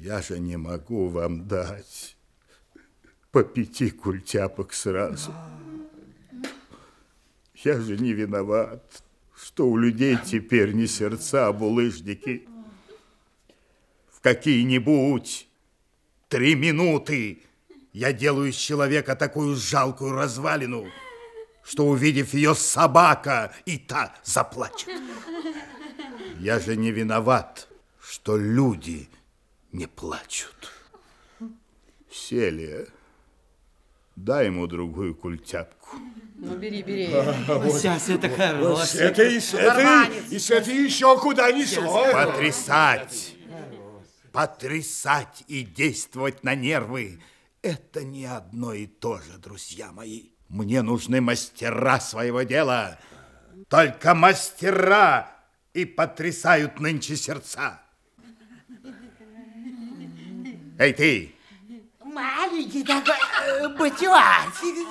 Я же не могу вам дать по пяти культяпок сразу. Я же не виноват, что у людей теперь не сердца, а булыжники. В какие-нибудь три минуты я делаю из человека такую жалкую развалину, что, увидев ее собака, и та заплачет. Я же не виноват, что люди не плачут. Селия, дай ему другую культяпку. Ну, бери, бери. Сейчас это хорошо. С этой, и с этой, и с этой еще куда ни шло. Потрясать, потрясать и действовать на нервы – это не одно и то же, друзья мои. Мне нужны мастера своего дела. Только мастера и потрясают нынче сердца. Эй, ты! Маленький такой э, батюарчик.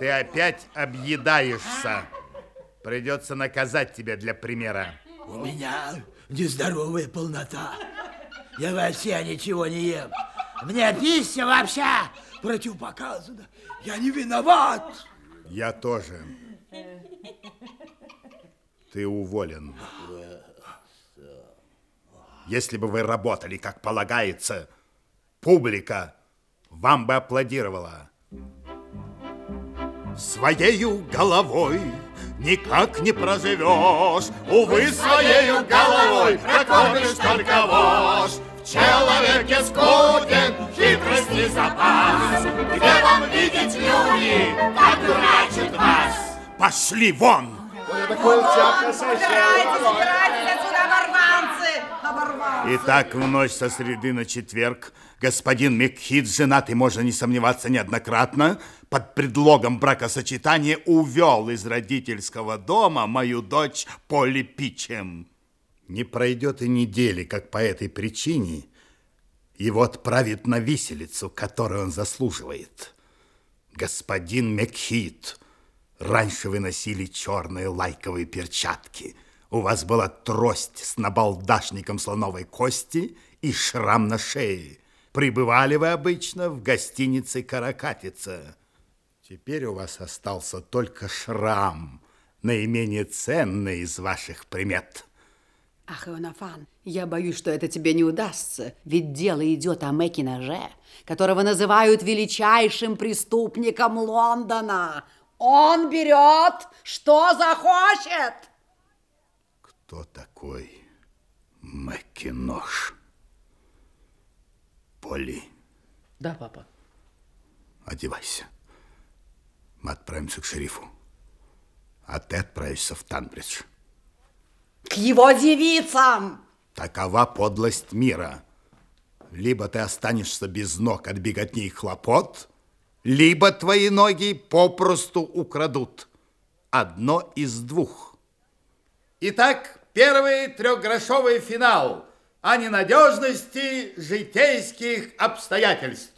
Ты опять объедаешься. Придется наказать тебя для примера. У меня нездоровая полнота. Я вообще ничего не ем. Мне пища вообще противопоказана. Я не виноват. Я тоже. Ты уволен. Если бы вы работали, как полагается, публика вам бы аплодировала. Своею головой никак не проживешь. Увы, своею головой прокормишь только вошь. В человеке скуден хитрости запас. Где вам видеть люди, как дурачат вас? Пошли вон! Убирайтесь, убирайтесь! Итак, в ночь со среды на четверг господин Мекхит, женатый, можно не сомневаться, неоднократно, под предлогом бракосочетания увел из родительского дома мою дочь Полли Питчем. Не пройдет и недели, как по этой причине его отправят на виселицу, которую он заслуживает. Господин Мекхит, раньше вы носили черные лайковые перчатки. У вас была трость с набалдашником слоновой кости и шрам на шее. Прибывали вы обычно в гостинице «Каракатица». Теперь у вас остался только шрам, наименее ценный из ваших примет. Ах, Ионафан, я боюсь, что это тебе не удастся, ведь дело идет о Мэки Ноже, которого называют величайшим преступником Лондона. Он берет, что захочет. Кто такой Макинош? Поли, Да, папа. одевайся. Мы отправимся к шерифу. А ты отправишься в Танбридж. К его девицам! Такова подлость мира. Либо ты останешься без ног от беготни и хлопот, либо твои ноги попросту украдут. Одно из двух. Итак, первый трехгрошовый финал о ненадежности житейских обстоятельств.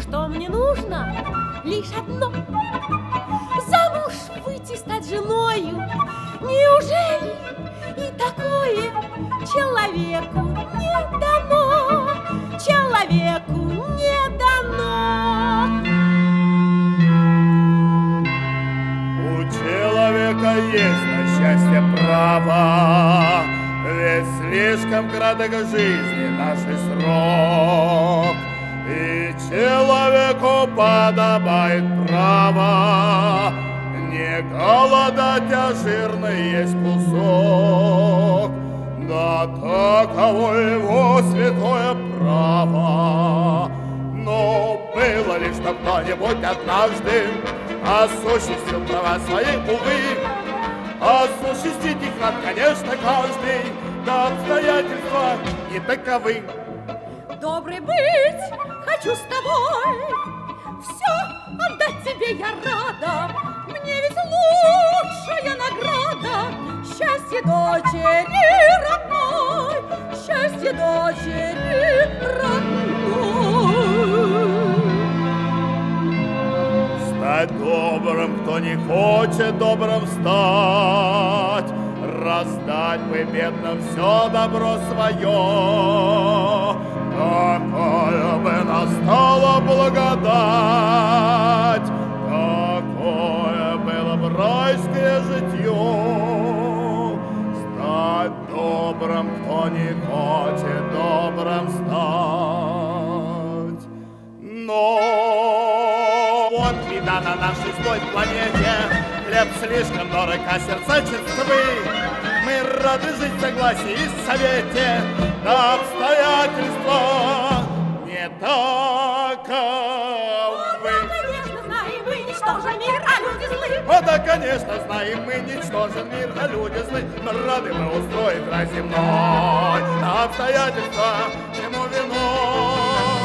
Что мне нужно? Лишь одно. Замуж выйти, стать женою. Неужели и такое человеку право, ведь слишком краток жизни наш срок. И человеку подобает право не голодать, а жирный есть кусок. Да таково его святое право. Но было ли, что кто-нибудь однажды осуществил права свои, увы, осуществить их рад, конечно, каждый, да обстоятельства не таковы. Добрый быть хочу с тобой. Все отдать тебе я рада. Мне ведь лучшая награда. Счастье дочери родной. Счастье дочери родной. Стать добрым, кто не хочет добрым стать. Воздать бы бедным все добро свое, Какая бы настала благодать, Какое было бы райское житье, Стать добрым, кто не хочет на нашей злой планете. Хлеб слишком дорог, а сердца чистовы. Мы рады жить в согласии и совете, но обстоятельства не таковы. О, да, конечно, знаем мы, ничтожен мир, а люди злы. О, конечно, знаем мы, ничтожен мир, а люди злы. Но рады мы устроить рай земной, но обстоятельства ему виной.